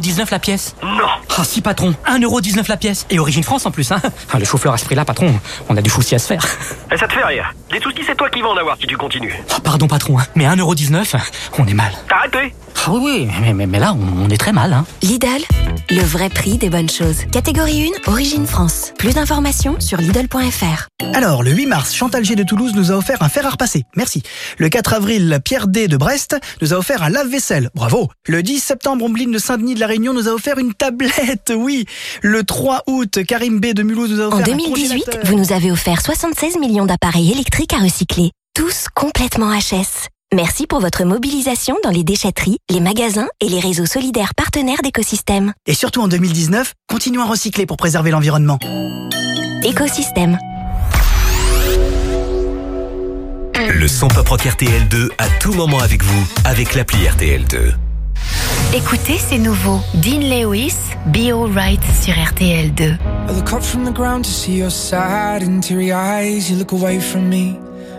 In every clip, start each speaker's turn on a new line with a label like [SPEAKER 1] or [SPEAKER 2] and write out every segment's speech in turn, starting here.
[SPEAKER 1] 19 la pièce
[SPEAKER 2] Non.
[SPEAKER 1] Ah si patron, 1,19€ la pièce. Et Origine France en plus hein. Ah, Le chauffeur à ce prix-là patron, on a du souci à se faire.
[SPEAKER 2] Et ça te fait rire. Les soucis c'est toi qui vas en avoir si tu continues
[SPEAKER 1] Ah, Pardon patron, hein, mais 1,19€, on est mal.
[SPEAKER 2] T'as arrêté
[SPEAKER 1] Ah oui oui, mais, mais, mais là on, on est très mal hein
[SPEAKER 3] Lidl, le vrai prix des bonnes choses. Catégorie 1, Origine France. Plus d'informations sur Lidl.fr.
[SPEAKER 4] Alors, le 8 mars, Chantal G de Toulouse nous a offert un fer à repasser. Merci. Le 4 avril, Pierre D de Brest nous a offert un lave-vaisselle. Bravo. Le 10 septembre, Ombline de Saint-Denis de la Réunion nous a offert une tablette. Oui. Le 3 août, Karim B de Mulhouse nous a offert
[SPEAKER 3] En
[SPEAKER 4] un
[SPEAKER 3] 2018,
[SPEAKER 4] congélateur.
[SPEAKER 3] vous nous avez offert 76 millions d'appareils électriques à recycler. Tous complètement HS. Merci pour votre mobilisation dans les déchetteries, les magasins et les réseaux solidaires partenaires d'écosystème.
[SPEAKER 4] Et surtout en 2019, continuons à recycler pour préserver l'environnement.
[SPEAKER 3] Écosystème.
[SPEAKER 5] Le son pop rock RTL2 à tout moment avec vous avec l'appli RTL2.
[SPEAKER 6] Écoutez, c'est nouveau. Dean Lewis, Be Alright sur RTL2.
[SPEAKER 7] I look up from the ground to see your sad and teary eyes. You look away from me,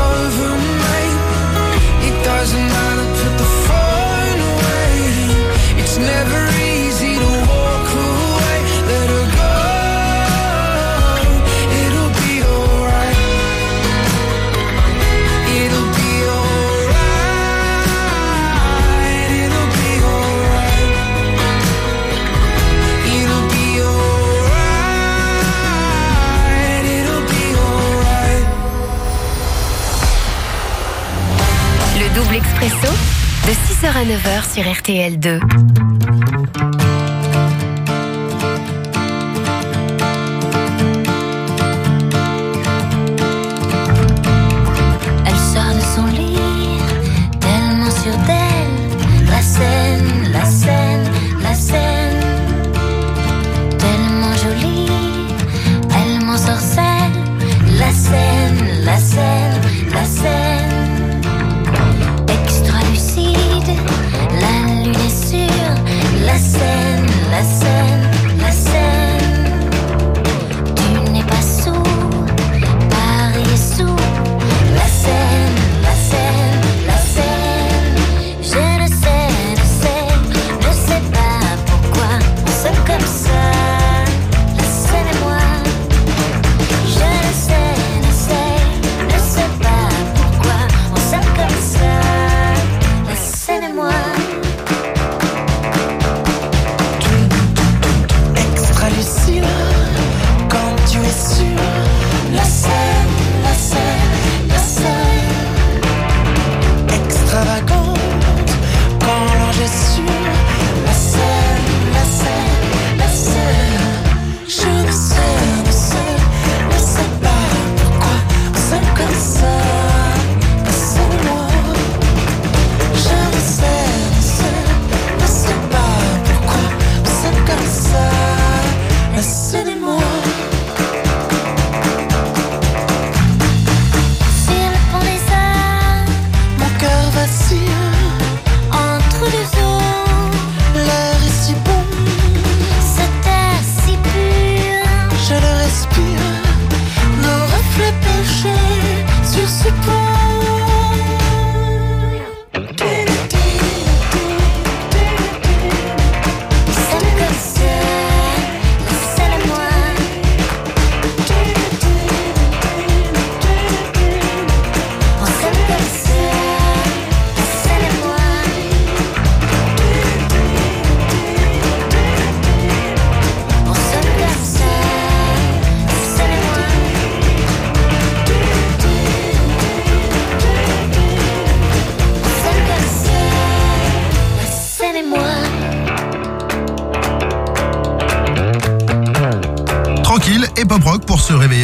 [SPEAKER 7] over,
[SPEAKER 6] à 9h sur RTL2.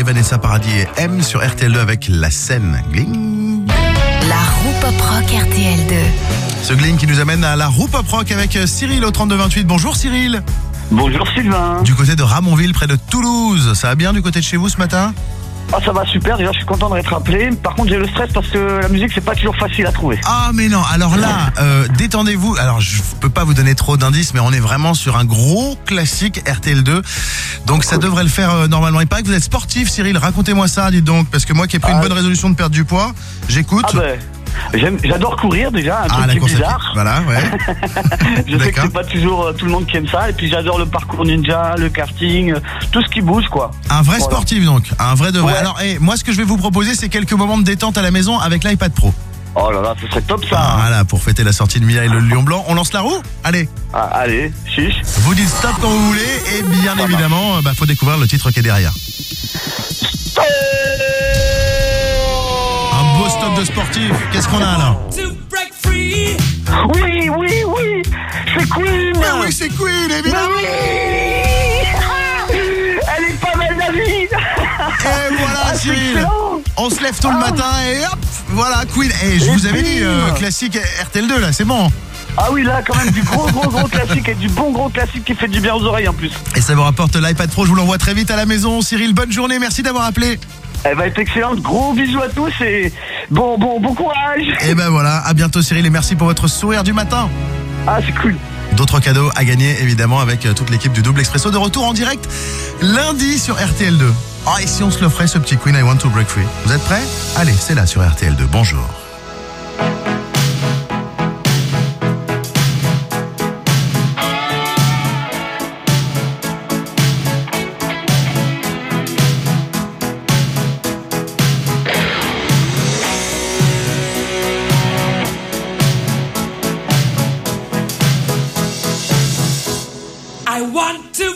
[SPEAKER 8] Vanessa Paradis et M sur RTL2 avec la scène. Gling.
[SPEAKER 6] La roue pop rock RTL2.
[SPEAKER 8] Ce gling qui nous amène à la roue pop rock avec Cyril au 3228. Bonjour Cyril.
[SPEAKER 2] Bonjour Sylvain.
[SPEAKER 8] Du côté de Ramonville, près de Toulouse. Ça va bien du côté de chez vous ce matin?
[SPEAKER 2] Ah ça va super, déjà je suis content d'être appelé. Par contre j'ai le stress parce que la musique c'est pas toujours facile à trouver.
[SPEAKER 8] Ah mais non, alors là, euh, détendez-vous. Alors je peux pas vous donner trop d'indices, mais on est vraiment sur un gros classique RTL2. Donc ça devrait le faire euh, normalement. Il paraît que vous êtes sportif Cyril, racontez-moi ça, dites donc. Parce que moi qui ai pris une
[SPEAKER 2] Ah.
[SPEAKER 8] bonne résolution de perdre du poids, j'écoute.
[SPEAKER 2] Ah ben, j'adore courir déjà, un
[SPEAKER 8] Ah,
[SPEAKER 2] truc qui est bizarre.
[SPEAKER 8] Voilà, ouais.
[SPEAKER 2] Je sais que c'est pas toujours euh, tout le monde qui aime ça. Et puis j'adore le parcours ninja, le karting, euh, tout ce qui bouge quoi.
[SPEAKER 8] Un vrai
[SPEAKER 2] Voilà.
[SPEAKER 8] sportif donc, un vrai de vrai.
[SPEAKER 2] Ouais.
[SPEAKER 8] Alors, eh, moi ce que je vais vous proposer, c'est quelques moments de détente à la maison avec l'iPad Pro.
[SPEAKER 2] Oh là là, ce serait top ça.
[SPEAKER 8] Ah, voilà, pour fêter la sortie de Mia et le Lion Blanc. On lance la roue? Allez,
[SPEAKER 2] Ah, allez, chiche.
[SPEAKER 8] vous dites stop quand vous voulez et bien évidemment, bah, faut découvrir le titre qui est derrière. Stop de sportif. Qu'est-ce qu'on a là
[SPEAKER 2] Oui, oui, oui, c'est Queen.
[SPEAKER 8] Mais oui, c'est Queen, évidemment.
[SPEAKER 2] oui Ah, Elle est pas mal la vie.
[SPEAKER 8] Et voilà,
[SPEAKER 2] Ah,
[SPEAKER 8] Cyril. On se lève tôt le
[SPEAKER 2] Ah.
[SPEAKER 8] matin et hop, voilà Queen. Et je
[SPEAKER 2] Et
[SPEAKER 8] vous avais dit, euh, classique RTL2 là, c'est bon.
[SPEAKER 2] Ah oui, là quand même du gros, gros, gros classique et du bon gros classique qui fait du bien aux oreilles en plus.
[SPEAKER 8] Et ça vous rapporte l'iPad Pro, je vous l'envoie très vite à la maison. Cyril, bonne journée, merci d'avoir appelé.
[SPEAKER 2] Elle va être excellente. Gros bisous à tous et bon, bon, bon courage.
[SPEAKER 8] Et ben voilà, à bientôt Cyril et merci pour votre sourire du matin.
[SPEAKER 2] Ah, c'est cool.
[SPEAKER 8] D'autres cadeaux à gagner évidemment avec euh, toute l'équipe du Double Expresso de retour en direct lundi sur RTL2. Ah et si on se le ferait ce petit Queen I Want to Break Free Vous êtes prêts? Allez, c'est là sur RTL2. Bonjour.
[SPEAKER 9] I want to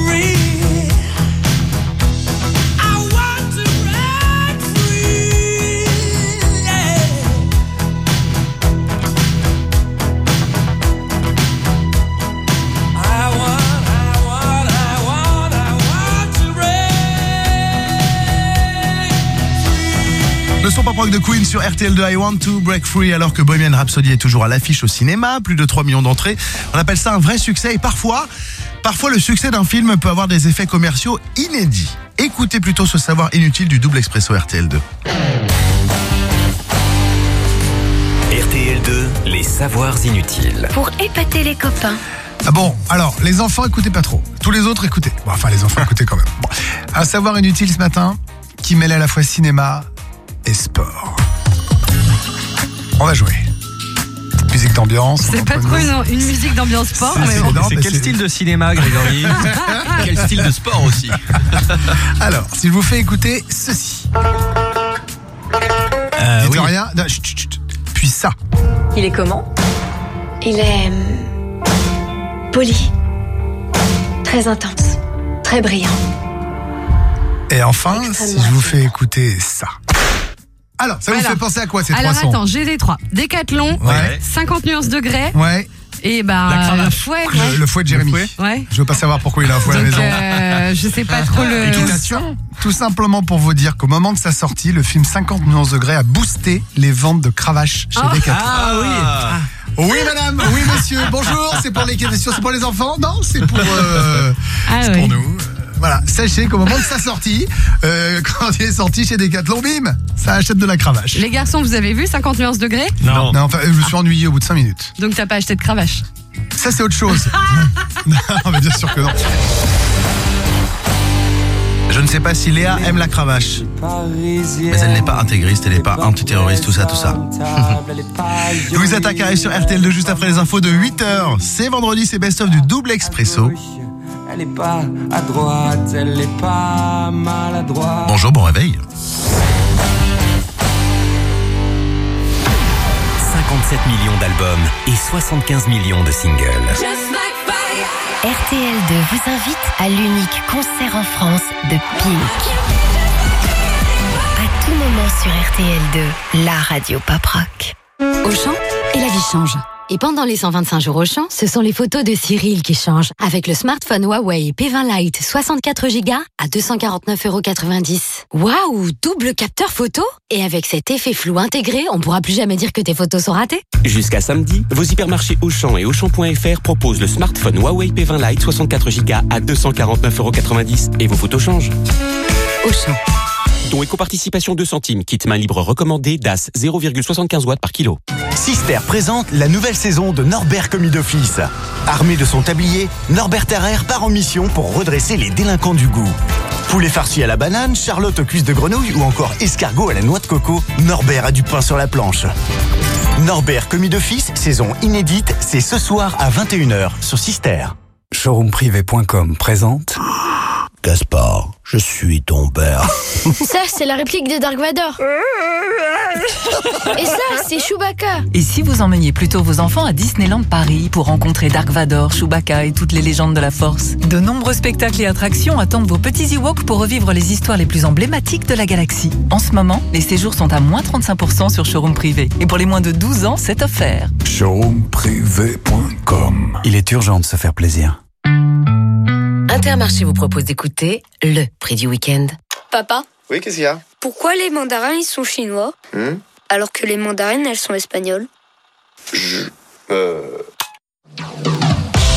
[SPEAKER 8] free. Rock de Queen sur RTL2 I Want to Break Free alors que Bohemian Rhapsody est toujours à l'affiche au cinéma, plus de 3 millions d'entrées. On appelle ça un vrai succès et parfois, parfois le succès d'un film peut avoir des effets commerciaux inédits. Écoutez plutôt ce savoir inutile du double expresso RTL2.
[SPEAKER 5] RTL2, les savoirs inutiles.
[SPEAKER 6] Pour épater les copains.
[SPEAKER 10] Ah bon, alors, les enfants, écoutez pas trop. Tous les autres, écoutez. Bon, enfin, les enfants, écoutez quand même. Bon. Un savoir inutile ce matin qui mêle à la fois cinéma et sport. On va jouer. Musique d'ambiance.
[SPEAKER 11] C'est pas trop une, une musique d'ambiance sport, mais bon.
[SPEAKER 12] C'est quel
[SPEAKER 10] c'est-
[SPEAKER 12] style de cinéma, Grégory Quel style de sport aussi
[SPEAKER 10] Alors, si je vous fais écouter ceci.
[SPEAKER 12] Euh, oui.
[SPEAKER 10] rien. Non, chut, chut, chut. Puis ça.
[SPEAKER 11] Il est comment
[SPEAKER 13] Il est hum, poli, très intense, très brillant.
[SPEAKER 10] Et enfin, si je vous fais écouter ça. Alors, ça vous
[SPEAKER 11] Alors-
[SPEAKER 10] fait penser à quoi ces
[SPEAKER 11] Alors attends, j'ai les trois. Décathlon,
[SPEAKER 10] Ouais.
[SPEAKER 11] 50 nuances degrés,
[SPEAKER 10] Ouais.
[SPEAKER 11] et bah
[SPEAKER 12] La
[SPEAKER 11] le
[SPEAKER 12] cravache.
[SPEAKER 11] fouet.
[SPEAKER 10] Le,
[SPEAKER 11] ouais.
[SPEAKER 10] le fouet de Jérémy.
[SPEAKER 12] fouet
[SPEAKER 11] Ouais.
[SPEAKER 10] Je veux pas savoir pourquoi il a un fouet à la
[SPEAKER 11] Donc,
[SPEAKER 10] maison.
[SPEAKER 11] euh, je sais pas trop le.
[SPEAKER 10] Équitation. Tout simplement pour vous dire qu'au moment de sa sortie, le film 50 nuances degrés a boosté les ventes de cravaches chez
[SPEAKER 11] Ah.
[SPEAKER 10] Decathlon.
[SPEAKER 12] Ah oui
[SPEAKER 10] Oui madame, oui monsieur, bonjour, c'est pour l'équitation, c'est pour les enfants Non, c'est pour, euh,
[SPEAKER 11] Ah
[SPEAKER 10] c'est
[SPEAKER 11] oui.
[SPEAKER 10] pour nous. Euh, Voilà, sachez qu'au moment de sa sortie, euh, quand il est sorti chez Decathlon, bim, ça achète de la cravache.
[SPEAKER 11] Les garçons, vous avez vu 50 nuances degrés?
[SPEAKER 12] Non.
[SPEAKER 10] Non, enfin, je me suis ennuyé au bout de 5 minutes.
[SPEAKER 11] Donc t'as pas acheté de cravache?
[SPEAKER 10] Ça, c'est autre chose. non, mais bien sûr que non.
[SPEAKER 8] Je ne sais pas si Léa aime la cravache, mais elle n'est pas intégriste, elle n'est pas antiterroriste, tout ça, tout ça. Louise Attaque arrive sur RTL2 juste après les infos de 8h. C'est vendredi, c'est best-of du double expresso.
[SPEAKER 9] Elle est pas à droite, elle est pas maladroite.
[SPEAKER 8] Bonjour, bon réveil.
[SPEAKER 5] 57 millions d'albums et 75 millions de singles.
[SPEAKER 6] RTL2 vous invite à l'unique concert en France de Pink. À tout moment sur RTL2, la radio pop rock.
[SPEAKER 14] Auchan et la vie change. Et pendant les 125 jours Auchan, ce sont les photos de Cyril qui changent. Avec le smartphone Huawei P20 Lite 64 Go à 249,90€. Waouh, double capteur photo Et avec cet effet flou intégré, on pourra plus jamais dire que tes photos sont ratées.
[SPEAKER 15] Jusqu'à samedi, vos hypermarchés Auchan et Auchan.fr proposent le smartphone Huawei P20 Lite 64 Go à 249,90€ et vos photos changent.
[SPEAKER 14] Auchan.
[SPEAKER 15] Don éco-participation 2 centimes, kit main libre recommandé DAS 0,75 watts par kilo.
[SPEAKER 16] Sister présente la nouvelle saison de Norbert Commis d'Office. Armé de son tablier, Norbert Terrer part en mission pour redresser les délinquants du goût. Poulet farci à la banane, charlotte aux cuisses de grenouille ou encore escargot à la noix de coco, Norbert a du pain sur la planche. Norbert Commis d'Office, saison inédite, c'est ce soir à 21h sur Sister.
[SPEAKER 17] Showroomprivé.com présente Gaspard, je suis ton père.
[SPEAKER 13] Ça, c'est la réplique de Dark Vador. Et ça, c'est Chewbacca.
[SPEAKER 18] Et si vous emmeniez plutôt vos enfants à Disneyland Paris pour rencontrer Dark Vador, Chewbacca et toutes les légendes de la Force? De nombreux spectacles et attractions attendent vos petits Ewoks pour revivre les histoires les plus emblématiques de la galaxie. En ce moment, les séjours sont à moins 35% sur Showroom Privé. Et pour les moins de 12 ans, c'est offert.
[SPEAKER 17] Showroomprivé.com Il est urgent de se faire plaisir.
[SPEAKER 14] Intermarché vous propose d'écouter le prix du week-end.
[SPEAKER 19] Papa,
[SPEAKER 20] Oui, qu'est-ce qu'il y a?
[SPEAKER 19] Pourquoi les mandarins ils sont chinois
[SPEAKER 20] Hmm?
[SPEAKER 19] Alors que les mandarines elles sont espagnoles
[SPEAKER 20] Euh.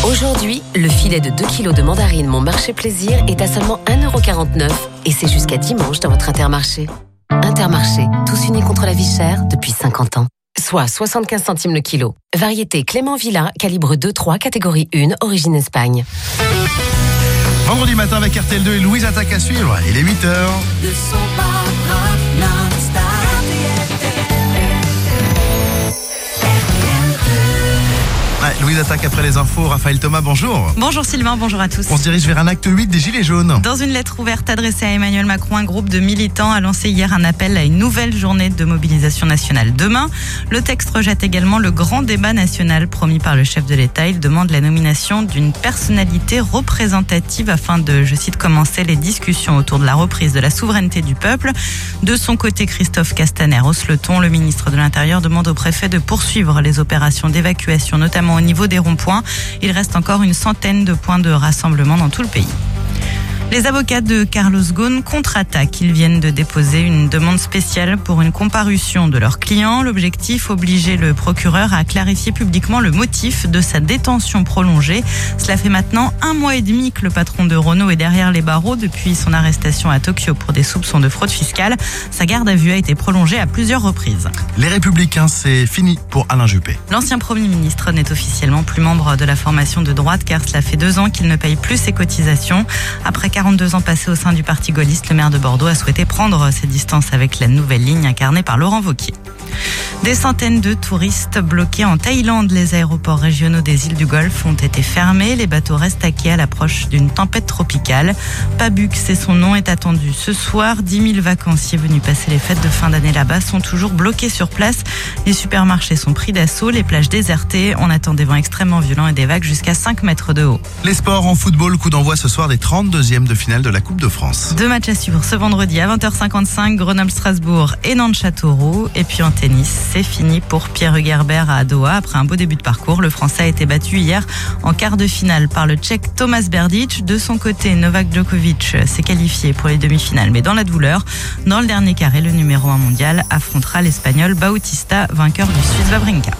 [SPEAKER 14] Aujourd'hui, le filet de 2 kg de mandarine Mon Marché Plaisir est à seulement 1,49€ et c'est jusqu'à dimanche dans votre Intermarché. Intermarché, tous unis contre la vie chère depuis 50 ans. Soit 75 centimes le kilo. Variété Clément Villa, calibre 2-3, catégorie 1, origine Espagne.
[SPEAKER 8] Vendredi matin avec RTL2 et Louise Attaque à suivre. Il est 8h. Ouais, Louise Attaque après les infos. Raphaël Thomas, bonjour.
[SPEAKER 21] Bonjour Sylvain, bonjour à tous.
[SPEAKER 8] On se dirige vers un acte 8 des Gilets jaunes.
[SPEAKER 21] Dans une lettre ouverte adressée à Emmanuel Macron, un groupe de militants a lancé hier un appel à une nouvelle journée de mobilisation nationale demain. Le texte rejette également le grand débat national promis par le chef de l'État. Il demande la nomination d'une personnalité représentative afin de, je cite, commencer les discussions autour de la reprise de la souveraineté du peuple. De son côté, Christophe Castaner hausse le ton. Le ministre de l'Intérieur demande au préfet de poursuivre les opérations d'évacuation, notamment au niveau des ronds-points. Il reste encore une centaine de points de rassemblement dans tout le pays. Les avocats de Carlos Ghosn contre-attaquent. Ils viennent de déposer une demande spéciale pour une comparution de leur client. L'objectif, obliger le procureur à clarifier publiquement le motif de sa détention prolongée. Cela fait maintenant un mois et demi que le patron de Renault est derrière les barreaux depuis son arrestation à Tokyo pour des soupçons de fraude fiscale. Sa garde à vue a été prolongée à plusieurs reprises.
[SPEAKER 8] Les Républicains, c'est fini pour Alain Juppé.
[SPEAKER 21] L'ancien Premier ministre n'est officiellement plus membre de la formation de droite car cela fait deux ans qu'il ne paye plus ses cotisations. Après 42 ans passés au sein du parti gaulliste, le maire de Bordeaux a souhaité prendre ses distances avec la nouvelle ligne incarnée par Laurent Wauquiez. Des centaines de touristes bloqués en Thaïlande. Les aéroports régionaux des îles du Golfe ont été fermés. Les bateaux restent à quai à l'approche d'une tempête tropicale. Pabuk, c'est son nom, est attendu ce soir. 10 000 vacanciers venus passer les fêtes de fin d'année là-bas sont toujours bloqués sur place. Les supermarchés sont pris d'assaut, les plages désertées. On attend des vents extrêmement violents et des vagues jusqu'à 5 mètres de haut.
[SPEAKER 8] Les sports en football, coup d'envoi ce soir des 32e de finale de la Coupe de France.
[SPEAKER 21] Deux matchs à suivre ce vendredi à 20h55, Grenoble-Strasbourg et Nantes-Châteauroux. Et puis en tennis, c'est fini pour Pierre Hugerbert à Doha. Après un beau début de parcours, le Français a été battu hier en quart de finale par le Tchèque Thomas Berdic. De son côté, Novak Djokovic s'est qualifié pour les demi-finales, mais dans la douleur. Dans le dernier carré, le numéro 1 mondial affrontera l'Espagnol Bautista, vainqueur du Suisse Wawrinka.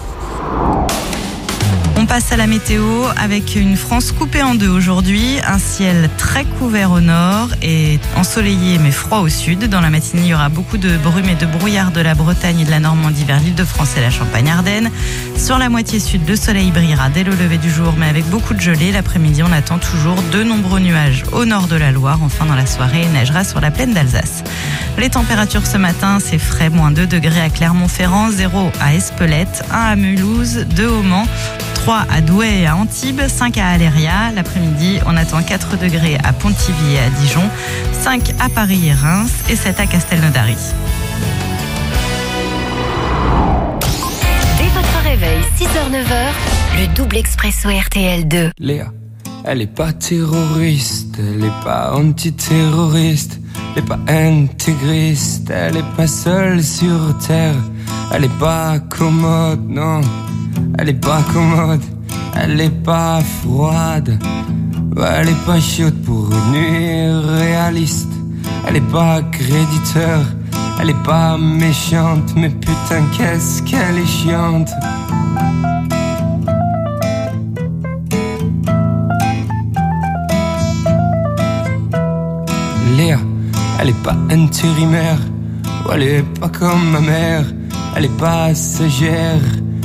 [SPEAKER 21] On passe à la météo avec une France coupée en deux aujourd'hui. Un ciel très couvert au nord et ensoleillé mais froid au sud. Dans la matinée, il y aura beaucoup de brume et de brouillard de la Bretagne et de la Normandie vers l'île de France et la Champagne-Ardenne. Sur la moitié sud, le soleil brillera dès le lever du jour mais avec beaucoup de gelée. L'après-midi, on attend toujours de nombreux nuages au nord de la Loire. Enfin, dans la soirée, il neigera sur la plaine d'Alsace. Les températures ce matin, c'est frais, moins 2 degrés à Clermont-Ferrand, 0 à Espelette, 1 à Mulhouse, 2 au Mans, 3 à Douai et à Antibes, 5 à Aléria. L'après-midi, on attend 4 degrés à Pontivy et à Dijon, 5 à Paris et Reims et 7 à Castelnaudary.
[SPEAKER 13] Dès votre réveil, 6h-9h, le double expresso RTL 2.
[SPEAKER 9] Léa, elle est pas terroriste, elle est pas antiterroriste, elle est pas intégriste, elle est pas seule sur terre, elle est pas commode, non, elle est pas commode, elle est pas froide, elle est pas chaude pour une nuit réaliste, elle est pas créditeur, elle est pas méchante, mais putain qu'est-ce qu'elle est chiante. Léa, elle est pas intérimaire, elle est pas comme ma mère, elle est passagère,